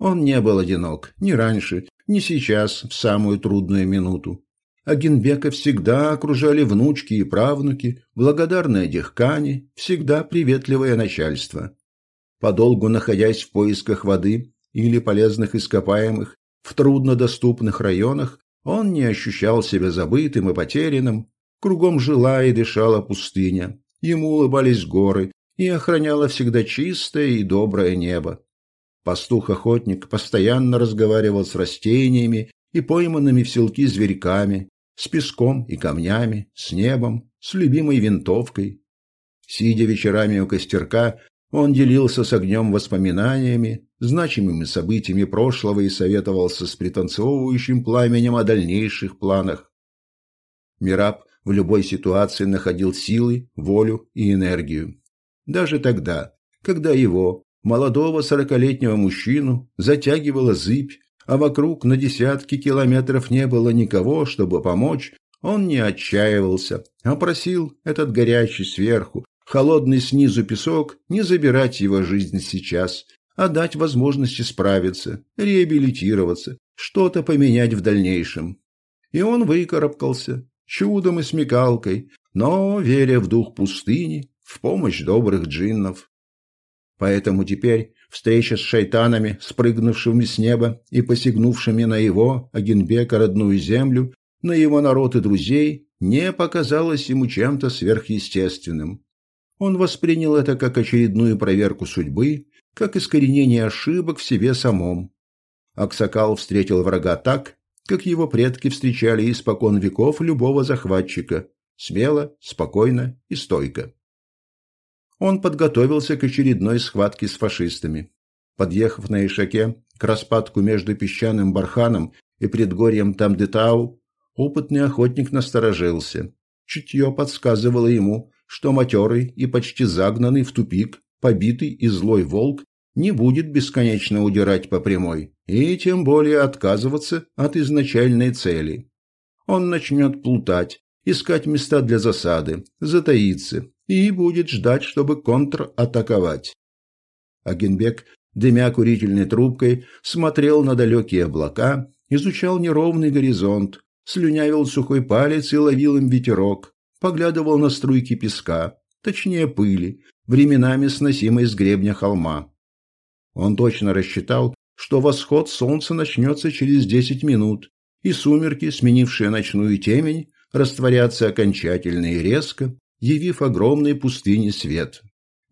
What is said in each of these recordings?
Он не был одинок ни раньше, ни сейчас, в самую трудную минуту. Агенбека всегда окружали внучки и правнуки, благодарные дехкане, всегда приветливое начальство. Подолгу находясь в поисках воды или полезных ископаемых в труднодоступных районах, он не ощущал себя забытым и потерянным. Кругом жила и дышала пустыня, ему улыбались горы и охраняло всегда чистое и доброе небо. Пастух-охотник постоянно разговаривал с растениями и пойманными в селки зверьками, с песком и камнями, с небом, с любимой винтовкой. Сидя вечерами у костерка, он делился с огнем воспоминаниями, значимыми событиями прошлого и советовался с пританцовывающим пламенем о дальнейших планах. Мираб в любой ситуации находил силы, волю и энергию. Даже тогда, когда его, молодого сорокалетнего мужчину, затягивала зыбь, а вокруг на десятки километров не было никого, чтобы помочь, он не отчаивался, а просил этот горячий сверху, холодный снизу песок не забирать его жизнь сейчас, а дать возможность справиться, реабилитироваться, что-то поменять в дальнейшем. И он выкарабкался, чудом и смекалкой, но веря в дух пустыни, в помощь добрых джиннов. Поэтому теперь Встреча с шайтанами, спрыгнувшими с неба и посягнувшими на его, Агенбека, родную землю, на его народ и друзей, не показалась ему чем-то сверхъестественным. Он воспринял это как очередную проверку судьбы, как искоренение ошибок в себе самом. Аксакал встретил врага так, как его предки встречали испокон веков любого захватчика – смело, спокойно и стойко он подготовился к очередной схватке с фашистами. Подъехав на Ишаке к распадку между песчаным барханом и предгорьем Тамдетау, опытный охотник насторожился. Чутье подсказывало ему, что матерый и почти загнанный в тупик, побитый и злой волк не будет бесконечно удирать по прямой и тем более отказываться от изначальной цели. Он начнет плутать, искать места для засады, затаиться, и будет ждать, чтобы контратаковать. Агенбек, дымя курительной трубкой, смотрел на далекие облака, изучал неровный горизонт, слюнявил сухой палец и ловил им ветерок, поглядывал на струйки песка, точнее пыли, временами сносимой с гребня холма. Он точно рассчитал, что восход солнца начнется через десять минут, и сумерки, сменившие ночную темень, растворятся окончательно и резко, явив огромной пустыне свет.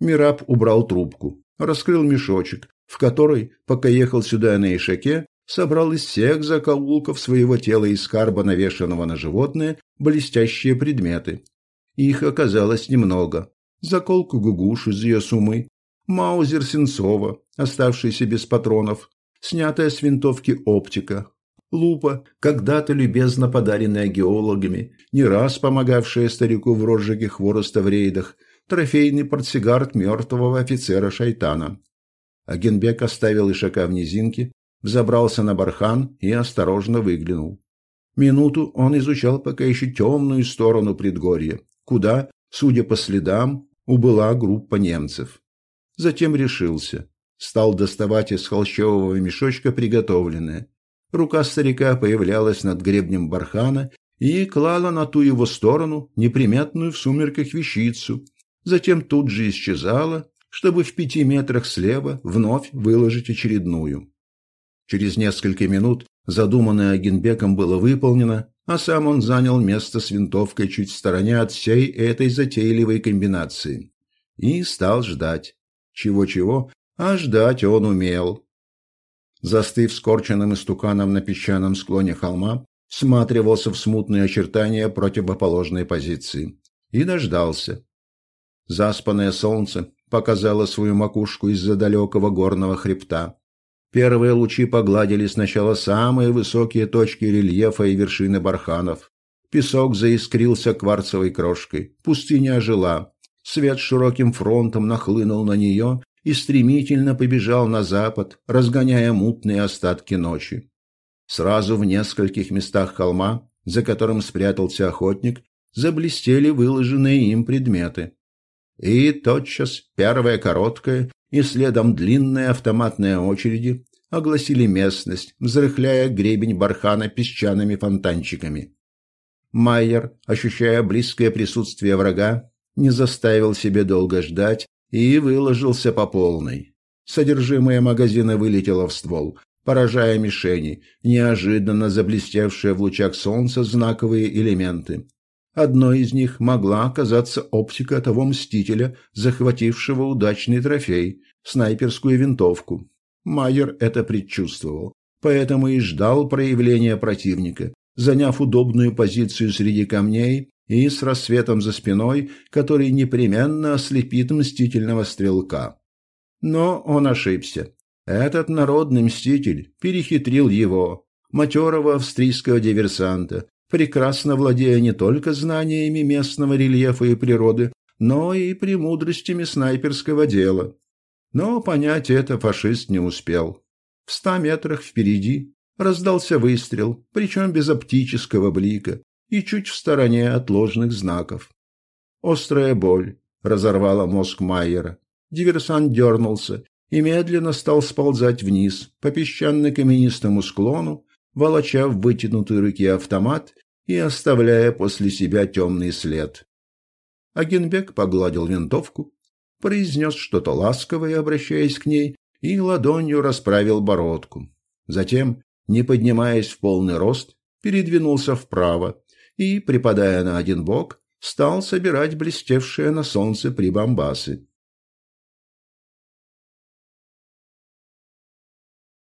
Мираб убрал трубку, раскрыл мешочек, в который, пока ехал сюда на Ишаке, собрал из всех закоулков своего тела и скарба, навешанного на животное, блестящие предметы. Их оказалось немного. Заколку Гугуш из ее сумы, маузер Сенцова, оставшийся без патронов, снятая с винтовки оптика, Лупа, когда-то любезно подаренная геологами, не раз помогавшая старику в розжиге хвороста в рейдах, трофейный портсигар мертвого офицера Шайтана. Агенбек оставил Ишака в низинке, взобрался на бархан и осторожно выглянул. Минуту он изучал пока еще темную сторону предгорья, куда, судя по следам, убыла группа немцев. Затем решился. Стал доставать из холщового мешочка приготовленное. Рука старика появлялась над гребнем бархана и клала на ту его сторону неприметную в сумерках вещицу, затем тут же исчезала, чтобы в пяти метрах слева вновь выложить очередную. Через несколько минут задуманное Агенбеком было выполнено, а сам он занял место с винтовкой чуть в стороне от всей этой затейливой комбинации. И стал ждать. Чего-чего, а ждать он умел. Застыв скорченным истуканом на песчаном склоне холма, всматривался в смутные очертания противоположной позиции. И дождался. Заспанное солнце показало свою макушку из-за далекого горного хребта. Первые лучи погладили сначала самые высокие точки рельефа и вершины барханов. Песок заискрился кварцевой крошкой. Пустыня ожила. Свет широким фронтом нахлынул на нее и стремительно побежал на запад, разгоняя мутные остатки ночи. Сразу в нескольких местах холма, за которым спрятался охотник, заблестели выложенные им предметы. И тотчас первая короткая и следом длинная автоматная очереди огласили местность, взрыхляя гребень бархана песчаными фонтанчиками. Майер, ощущая близкое присутствие врага, не заставил себе долго ждать и выложился по полной. Содержимое магазина вылетело в ствол, поражая мишени, неожиданно заблестевшие в лучах солнца знаковые элементы. Одной из них могла оказаться оптика того мстителя, захватившего удачный трофей – снайперскую винтовку. Майер это предчувствовал, поэтому и ждал проявления противника, заняв удобную позицию среди камней и с рассветом за спиной, который непременно ослепит мстительного стрелка. Но он ошибся. Этот народный мститель перехитрил его, матерого австрийского диверсанта, прекрасно владея не только знаниями местного рельефа и природы, но и премудростями снайперского дела. Но понять это фашист не успел. В ста метрах впереди раздался выстрел, причем без оптического блика и чуть в стороне от ложных знаков. Острая боль разорвала мозг Майера. Диверсант дернулся и медленно стал сползать вниз по песчано-каменистому склону, волоча в вытянутой руке автомат и оставляя после себя темный след. Агенбек погладил винтовку, произнес что-то ласковое, обращаясь к ней, и ладонью расправил бородку. Затем, не поднимаясь в полный рост, передвинулся вправо и, припадая на один бок, стал собирать блестевшие на солнце прибамбасы.